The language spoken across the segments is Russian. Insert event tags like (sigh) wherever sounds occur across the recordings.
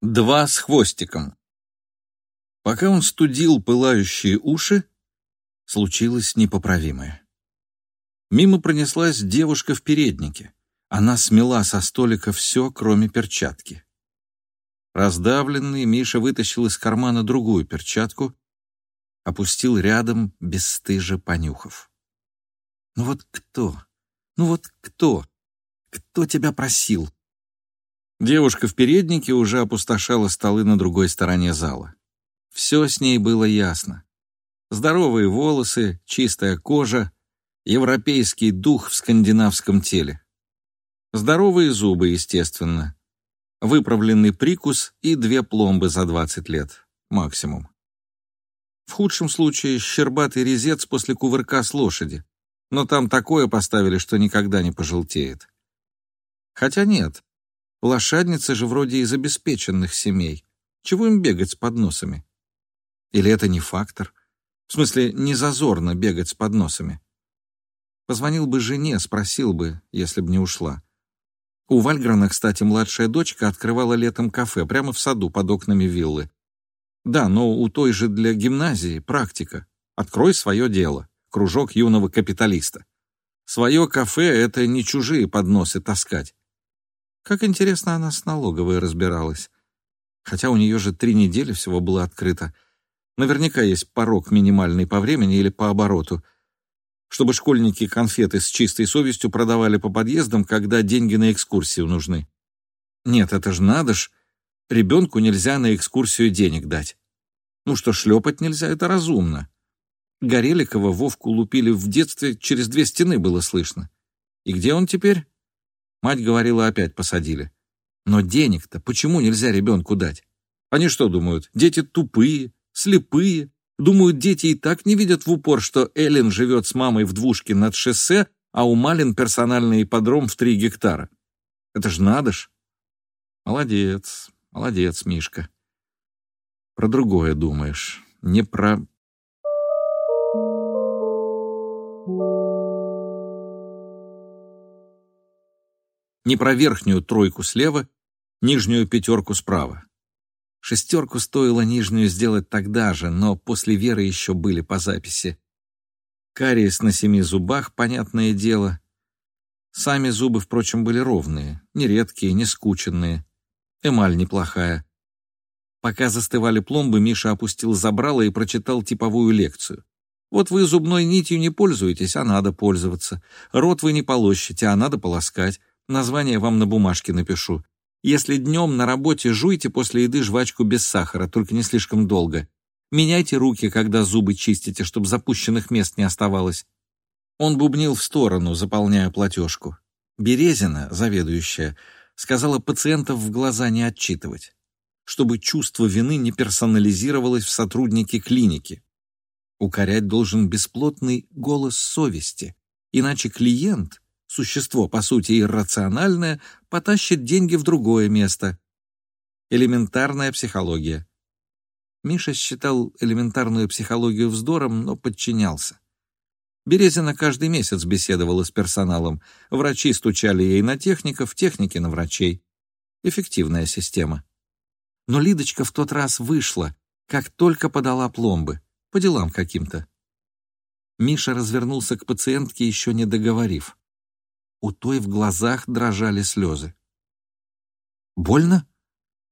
Два с хвостиком. Пока он студил пылающие уши, случилось непоправимое. Мимо пронеслась девушка в переднике. Она смела со столика все, кроме перчатки. Раздавленный, Миша вытащил из кармана другую перчатку, опустил рядом, бесстыже понюхав. «Ну вот кто? Ну вот кто? Кто тебя просил?» Девушка в переднике уже опустошала столы на другой стороне зала. Все с ней было ясно. Здоровые волосы, чистая кожа, европейский дух в скандинавском теле. Здоровые зубы, естественно. Выправленный прикус и две пломбы за 20 лет. Максимум. В худшем случае щербатый резец после кувырка с лошади. Но там такое поставили, что никогда не пожелтеет. Хотя нет, Лошадницы же вроде из обеспеченных семей. Чего им бегать с подносами? Или это не фактор? В смысле, не зазорно бегать с подносами? Позвонил бы жене, спросил бы, если бы не ушла. У Вальграна, кстати, младшая дочка открывала летом кафе прямо в саду под окнами виллы. Да, но у той же для гимназии практика. Открой свое дело. Кружок юного капиталиста. Свое кафе — это не чужие подносы таскать. Как интересно она с налоговой разбиралась. Хотя у нее же три недели всего было открыто. Наверняка есть порог минимальный по времени или по обороту. Чтобы школьники конфеты с чистой совестью продавали по подъездам, когда деньги на экскурсию нужны. Нет, это ж надо ж. Ребенку нельзя на экскурсию денег дать. Ну что, шлепать нельзя, это разумно. Гореликова Вовку лупили в детстве, через две стены было слышно. И где он теперь? Мать говорила, опять посадили. Но денег-то почему нельзя ребенку дать? Они что думают, дети тупые, слепые? Думают, дети и так не видят в упор, что Эллен живет с мамой в двушке над шоссе, а у Малин персональный ипподром в три гектара. Это ж надо ж. Молодец, молодец, Мишка. Про другое думаешь, не про... не про верхнюю тройку слева, нижнюю пятерку справа. Шестерку стоило нижнюю сделать тогда же, но после Веры еще были по записи. Кариес на семи зубах, понятное дело. Сами зубы, впрочем, были ровные, не редкие, не скученные. Эмаль неплохая. Пока застывали пломбы, Миша опустил забрало и прочитал типовую лекцию. Вот вы зубной нитью не пользуетесь, а надо пользоваться. Рот вы не полощете, а надо полоскать. Название вам на бумажке напишу. Если днем на работе жуйте после еды жвачку без сахара, только не слишком долго. Меняйте руки, когда зубы чистите, чтобы запущенных мест не оставалось. Он бубнил в сторону, заполняя платежку. Березина, заведующая, сказала пациентов в глаза не отчитывать, чтобы чувство вины не персонализировалось в сотруднике клиники. Укорять должен бесплотный голос совести, иначе клиент существо, по сути, иррациональное, потащит деньги в другое место. Элементарная психология. Миша считал элементарную психологию вздором, но подчинялся. Березина каждый месяц беседовала с персоналом. Врачи стучали ей на техников, техники на врачей. Эффективная система. Но Лидочка в тот раз вышла, как только подала пломбы, по делам каким-то. Миша развернулся к пациентке, еще не договорив. У той в глазах дрожали слезы. «Больно?»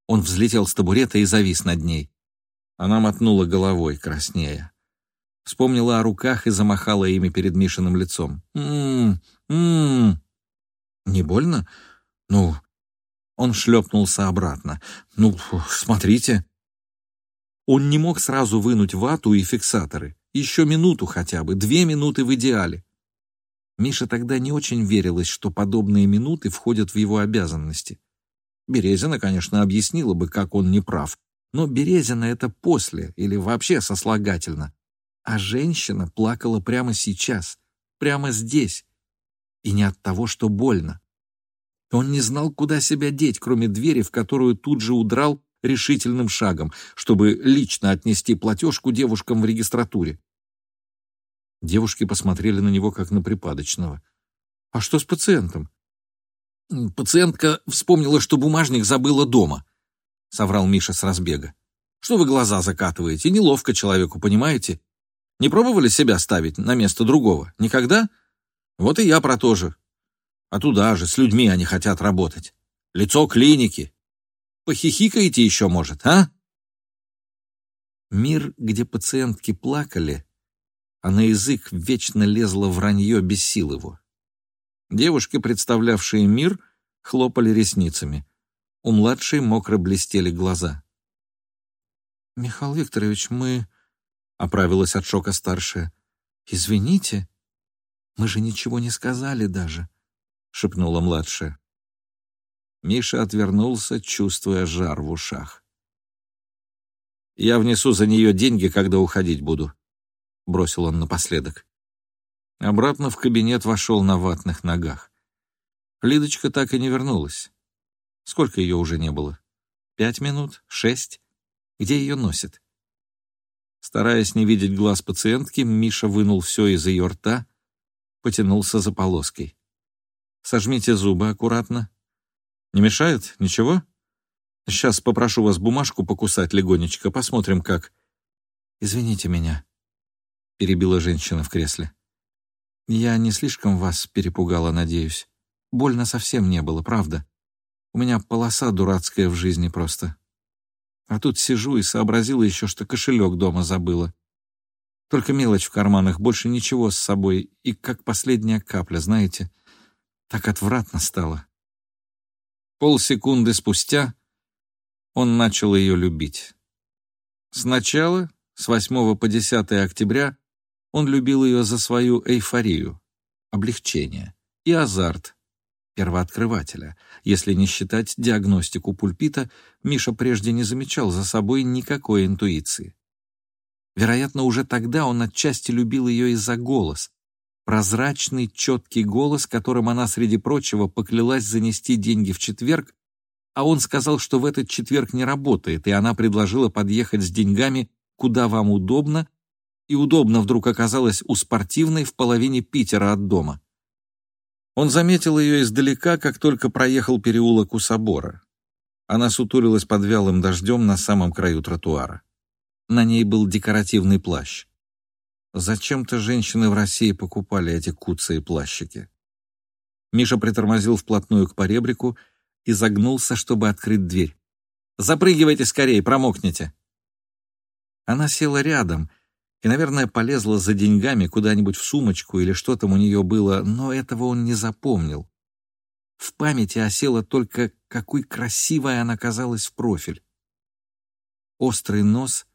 Он взлетел с табурета и завис над ней. Она мотнула головой, краснея. Вспомнила о руках и замахала ими перед Мишиным лицом. «М-м-м!» «Не больно? Ну...» Он шлепнулся обратно. «Ну, смотрите...» Он не мог сразу вынуть вату и фиксаторы. Еще минуту хотя бы, две минуты в идеале. Миша тогда не очень верилось, что подобные минуты входят в его обязанности. Березина, конечно, объяснила бы, как он не прав, но Березина — это после или вообще сослагательно. А женщина плакала прямо сейчас, прямо здесь. И не от того, что больно. Он не знал, куда себя деть, кроме двери, в которую тут же удрал решительным шагом, чтобы лично отнести платежку девушкам в регистратуре. Девушки посмотрели на него, как на припадочного. «А что с пациентом?» Пациентка вспомнила, что бумажник забыла дома. — соврал Миша с разбега. «Что вы глаза закатываете? Неловко человеку, понимаете? Не пробовали себя ставить на место другого? Никогда? Вот и я про то же. А туда же, с людьми они хотят работать. Лицо клиники. Похихикаете еще, может, а?» Мир, где пациентки плакали, а на язык вечно лезло вранье без сил его. Девушки, представлявшие мир, хлопали ресницами. У младшей мокро блестели глаза. «Михаил Викторович, мы...» — оправилась от шока старшая. «Извините, мы же ничего не сказали даже», — шепнула младшая. Миша отвернулся, чувствуя жар в ушах. «Я внесу за нее деньги, когда уходить буду», — бросил он напоследок. Обратно в кабинет вошел на ватных ногах. Лидочка так и не вернулась. Сколько ее уже не было? Пять минут? Шесть? Где ее носит? Стараясь не видеть глаз пациентки, Миша вынул все из ее рта, потянулся за полоской. «Сожмите зубы аккуратно. Не мешает? Ничего? Сейчас попрошу вас бумажку покусать легонечко, посмотрим, как...» «Извините меня», — перебила женщина в кресле. «Я не слишком вас перепугала, надеюсь. Больно совсем не было, правда. У меня полоса дурацкая в жизни просто. А тут сижу и сообразила еще, что кошелек дома забыла. Только мелочь в карманах, больше ничего с собой, и как последняя капля, знаете. Так отвратно стало. Полсекунды спустя он начал ее любить. Сначала, с 8 по 10 октября, он любил ее за свою эйфорию, облегчение и азарт, первооткрывателя. Если не считать диагностику пульпита, Миша прежде не замечал за собой никакой интуиции. Вероятно, уже тогда он отчасти любил ее из-за голос. Прозрачный, четкий голос, которым она, среди прочего, поклялась занести деньги в четверг, а он сказал, что в этот четверг не работает, и она предложила подъехать с деньгами куда вам удобно, и удобно вдруг оказалось у спортивной в половине Питера от дома. Он заметил ее издалека, как только проехал переулок у собора. Она сутулилась под вялым дождем на самом краю тротуара. На ней был декоративный плащ. Зачем-то женщины в России покупали эти куцые плащики. Миша притормозил вплотную к поребрику и загнулся, чтобы открыть дверь. «Запрыгивайте скорее, промокнете!» Она села рядом, и, наверное, полезла за деньгами куда-нибудь в сумочку или что там у нее было, но этого он не запомнил. В памяти осела только, какой красивой она казалась в профиль. Острый нос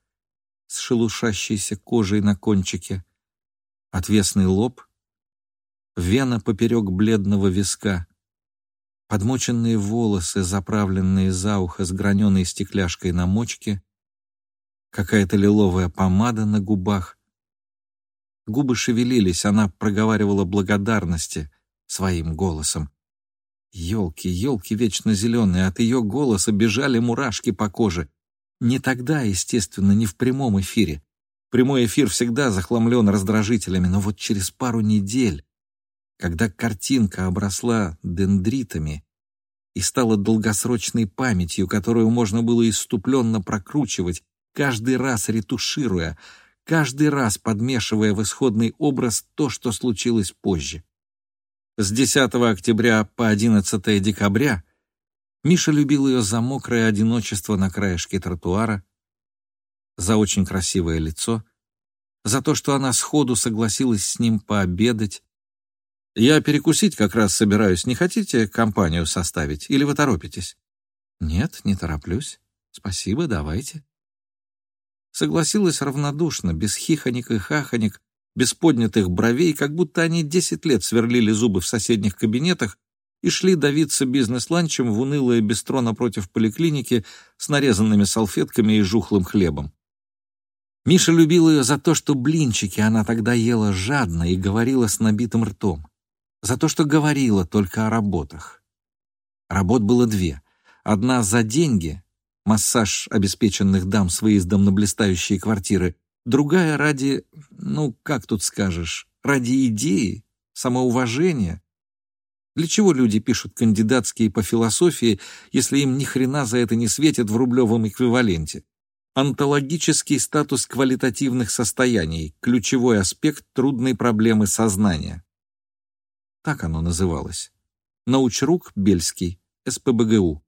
с шелушащейся кожей на кончике, отвесный лоб, вена поперек бледного виска, подмоченные волосы, заправленные за ухо с граненой стекляшкой на мочке, какая-то лиловая помада на губах. Губы шевелились, она проговаривала благодарности своим голосом. Елки, елки вечно зеленые, от ее голоса бежали мурашки по коже. Не тогда, естественно, не в прямом эфире. Прямой эфир всегда захламлен раздражителями, но вот через пару недель, когда картинка обросла дендритами и стала долгосрочной памятью, которую можно было иступленно прокручивать, каждый раз ретушируя, каждый раз подмешивая в исходный образ то, что случилось позже. С 10 октября по 11 декабря Миша любил ее за мокрое одиночество на краешке тротуара, за очень красивое лицо, за то, что она сходу согласилась с ним пообедать. «Я перекусить как раз собираюсь. Не хотите компанию составить? Или вы торопитесь?» «Нет, не тороплюсь. Спасибо, давайте». Согласилась равнодушно, без хихоник и хахоник, без поднятых бровей, как будто они десять лет сверлили зубы в соседних кабинетах и шли давиться бизнес-ланчем в унылое бистро напротив поликлиники с нарезанными салфетками и жухлым хлебом. Миша любил ее за то, что блинчики она тогда ела жадно и говорила с набитым ртом. За то, что говорила только о работах. Работ было две. Одна за деньги, массаж обеспеченных дам с выездом на блистающие квартиры, другая ради, ну, как тут скажешь, ради идеи, самоуважения. Для чего люди пишут кандидатские по философии, если им ни хрена за это не светит в рублевом эквиваленте? Онтологический статус квалитативных состояний – ключевой аспект трудной проблемы сознания. Так оно называлось. Научрук Бельский, СПБГУ.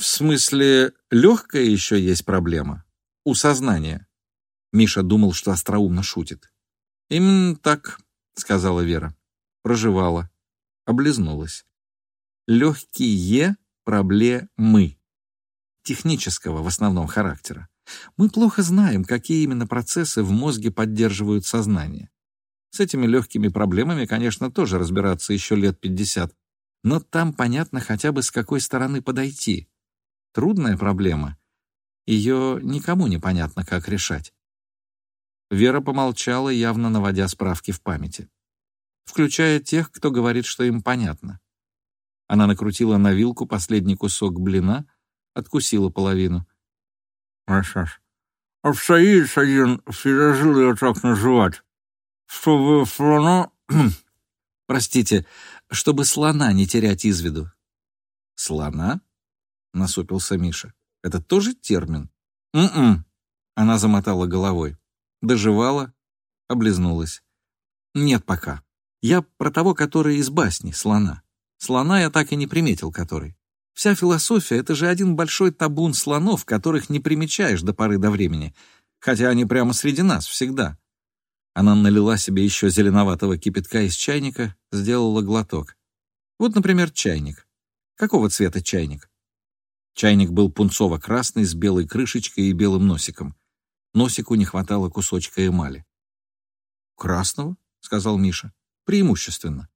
В смысле, легкая еще есть проблема? У сознания. Миша думал, что остроумно шутит. «Именно так», — сказала Вера. Проживала. Облизнулась. «Легкие проблемы» технического в основном характера. Мы плохо знаем, какие именно процессы в мозге поддерживают сознание. С этими легкими проблемами, конечно, тоже разбираться еще лет 50, но там понятно хотя бы с какой стороны подойти. Трудная проблема. Ее никому не понятно, как решать. Вера помолчала, явно наводя справки в памяти. Включая тех, кто говорит, что им понятно. Она накрутила на вилку последний кусок блина, откусила половину. «А что ж, обстоит один, всегда жил ее так называть, чтобы слона...» (clears throat) «Простите, чтобы слона не терять из виду». «Слона?» — насупился Миша. «Это тоже термин?» «М-м», — она замотала головой. Доживала, облизнулась. «Нет пока. Я про того, который из басни, слона. Слона я так и не приметил, который. Вся философия — это же один большой табун слонов, которых не примечаешь до поры до времени, хотя они прямо среди нас всегда». Она налила себе еще зеленоватого кипятка из чайника, сделала глоток. Вот, например, чайник. Какого цвета чайник? Чайник был пунцово-красный, с белой крышечкой и белым носиком. Носику не хватало кусочка эмали. «Красного?» — сказал Миша. «Преимущественно».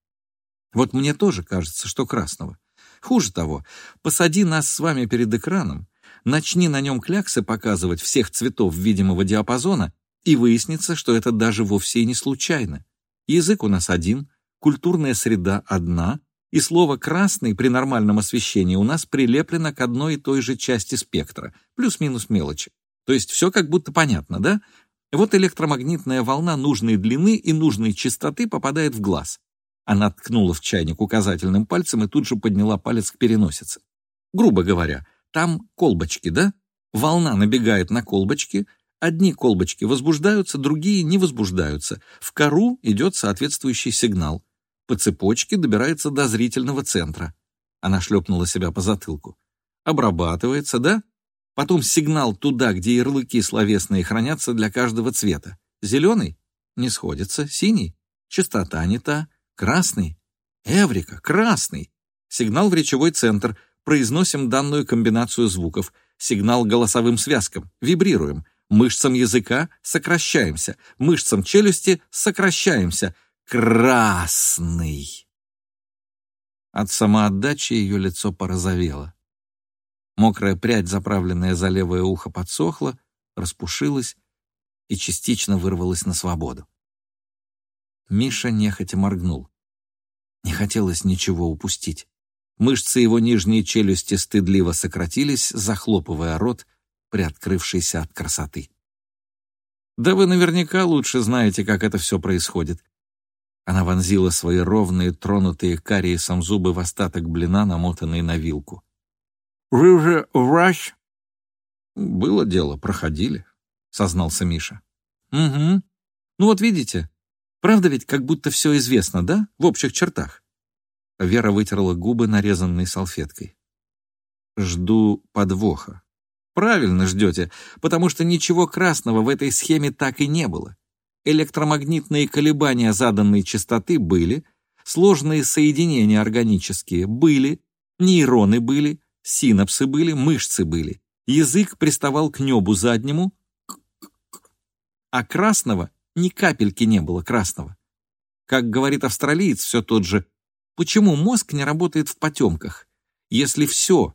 «Вот мне тоже кажется, что красного. Хуже того, посади нас с вами перед экраном, начни на нем кляксы показывать всех цветов видимого диапазона, и выяснится, что это даже вовсе и не случайно. Язык у нас один, культурная среда одна, и слово «красный» при нормальном освещении у нас прилеплено к одной и той же части спектра, плюс-минус мелочи. То есть все как будто понятно, да? Вот электромагнитная волна нужной длины и нужной частоты попадает в глаз. Она ткнула в чайник указательным пальцем и тут же подняла палец к переносице. Грубо говоря, там колбочки, да? Волна набегает на колбочки, одни колбочки возбуждаются, другие не возбуждаются. В кору идет соответствующий сигнал. По цепочке добирается до зрительного центра. Она шлепнула себя по затылку. Обрабатывается, да? Потом сигнал туда, где ярлыки словесные хранятся для каждого цвета. Зеленый? Не сходится. Синий? Частота не та. Красный? Эврика, красный. Сигнал в речевой центр. Произносим данную комбинацию звуков. Сигнал голосовым связкам. Вибрируем. Мышцам языка сокращаемся. Мышцам челюсти сокращаемся. Красный. От самоотдачи ее лицо порозовело. Мокрая прядь, заправленная за левое ухо, подсохла, распушилась и частично вырвалась на свободу. Миша нехотя моргнул. Не хотелось ничего упустить. Мышцы его нижней челюсти стыдливо сократились, захлопывая рот, приоткрывшийся от красоты. «Да вы наверняка лучше знаете, как это все происходит». Она вонзила свои ровные, тронутые кариесом зубы в остаток блина, намотанный на вилку. «Вы уже врач?» «Было дело, проходили», — сознался Миша. «Угу. Ну вот видите, правда ведь как будто все известно, да, в общих чертах?» Вера вытерла губы, нарезанной салфеткой. «Жду подвоха». «Правильно ждете, потому что ничего красного в этой схеме так и не было. Электромагнитные колебания заданной частоты были, сложные соединения органические были, нейроны были, Синапсы были, мышцы были. Язык приставал к небу заднему, а красного ни капельки не было красного. Как говорит австралиец все тот же, почему мозг не работает в потемках? Если все,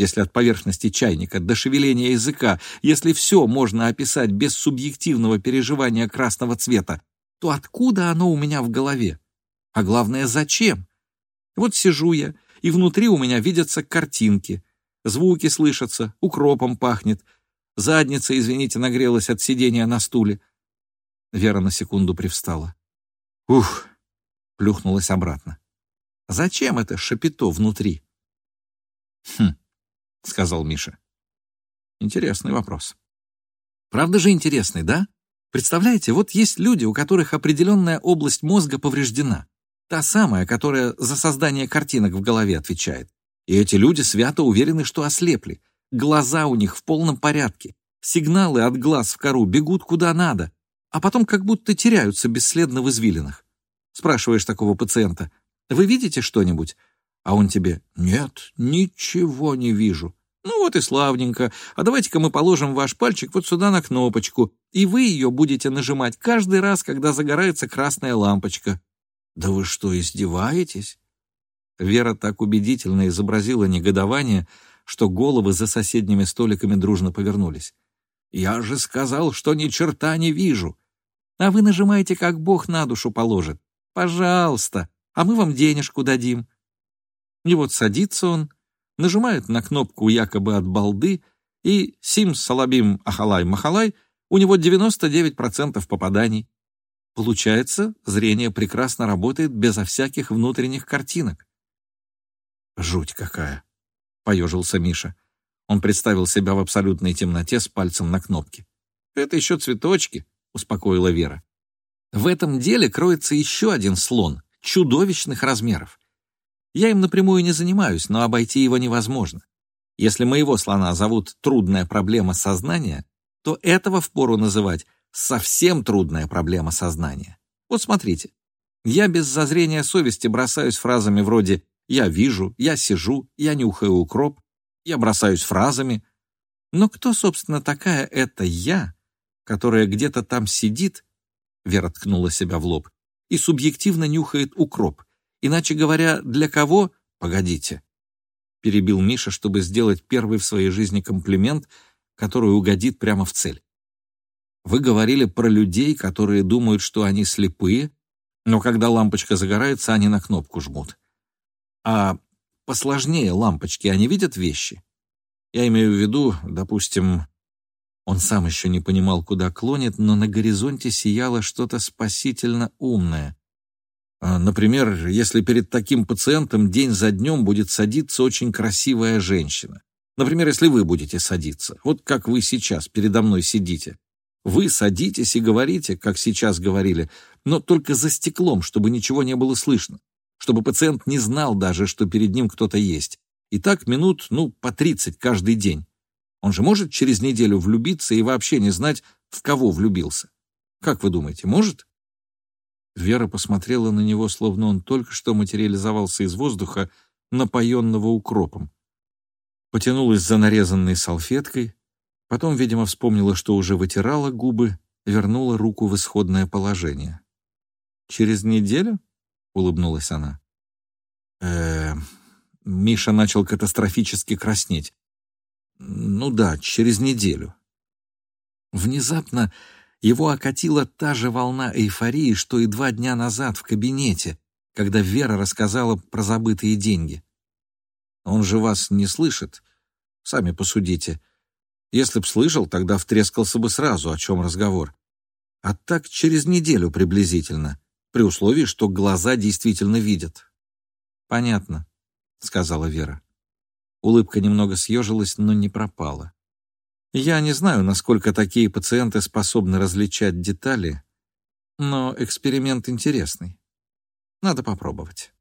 если от поверхности чайника до шевеления языка, если все можно описать без субъективного переживания красного цвета, то откуда оно у меня в голове? А главное, зачем? Вот сижу я, и внутри у меня видятся картинки. Звуки слышатся, укропом пахнет. Задница, извините, нагрелась от сидения на стуле. Вера на секунду привстала. Ух! Плюхнулась обратно. Зачем это шапито внутри? Хм, сказал Миша. Интересный вопрос. Правда же интересный, да? Представляете, вот есть люди, у которых определенная область мозга повреждена. Та самая, которая за создание картинок в голове отвечает. И эти люди свято уверены, что ослепли. Глаза у них в полном порядке. Сигналы от глаз в кору бегут куда надо, а потом как будто теряются бесследно в извилинах. Спрашиваешь такого пациента, «Вы видите что-нибудь?» А он тебе, «Нет, ничего не вижу». Ну вот и славненько. А давайте-ка мы положим ваш пальчик вот сюда на кнопочку, и вы ее будете нажимать каждый раз, когда загорается красная лампочка. Да вы что, издеваетесь? Вера так убедительно изобразила негодование, что головы за соседними столиками дружно повернулись. «Я же сказал, что ни черта не вижу!» «А вы нажимаете, как Бог на душу положит. Пожалуйста, а мы вам денежку дадим». И вот садится он, нажимает на кнопку якобы от балды, и сим салабим ахалай-махалай у него 99% попаданий. Получается, зрение прекрасно работает безо всяких внутренних картинок. «Жуть какая!» — поежился Миша. Он представил себя в абсолютной темноте с пальцем на кнопке. «Это еще цветочки», — успокоила Вера. «В этом деле кроется еще один слон, чудовищных размеров. Я им напрямую не занимаюсь, но обойти его невозможно. Если моего слона зовут «трудная проблема сознания», то этого впору называть «совсем трудная проблема сознания». Вот смотрите, я без зазрения совести бросаюсь фразами вроде «я вижу», «я сижу», «я нюхаю укроп», я бросаюсь фразами. Но кто, собственно, такая эта «я», которая где-то там сидит, Вера ткнула себя в лоб, и субъективно нюхает укроп? Иначе говоря, для кого? Погодите. Перебил Миша, чтобы сделать первый в своей жизни комплимент, который угодит прямо в цель. Вы говорили про людей, которые думают, что они слепые, но когда лампочка загорается, они на кнопку жмут. А посложнее лампочки, они видят вещи? Я имею в виду, допустим, он сам еще не понимал, куда клонит, но на горизонте сияло что-то спасительно умное. А, например, если перед таким пациентом день за днем будет садиться очень красивая женщина. Например, если вы будете садиться, вот как вы сейчас передо мной сидите. Вы садитесь и говорите, как сейчас говорили, но только за стеклом, чтобы ничего не было слышно, чтобы пациент не знал даже, что перед ним кто-то есть. И так минут, ну, по 30 каждый день. Он же может через неделю влюбиться и вообще не знать, в кого влюбился. Как вы думаете, может? Вера посмотрела на него, словно он только что материализовался из воздуха, напоенного укропом. Потянулась за нарезанной салфеткой, потом, видимо, вспомнила, что уже вытирала губы, вернула руку в исходное положение. «Через неделю?» — улыбнулась она. э Миша начал катастрофически краснеть. «Ну да, через неделю». Внезапно его окатила та же волна эйфории, что и два дня назад в кабинете, когда Вера рассказала про забытые деньги. «Он же вас не слышит. Сами посудите. Если б слышал, тогда втрескался бы сразу, о чем разговор. А так через неделю приблизительно, при условии, что глаза действительно видят». «Понятно», — сказала Вера. Улыбка немного съежилась, но не пропала. Я не знаю, насколько такие пациенты способны различать детали, но эксперимент интересный. Надо попробовать.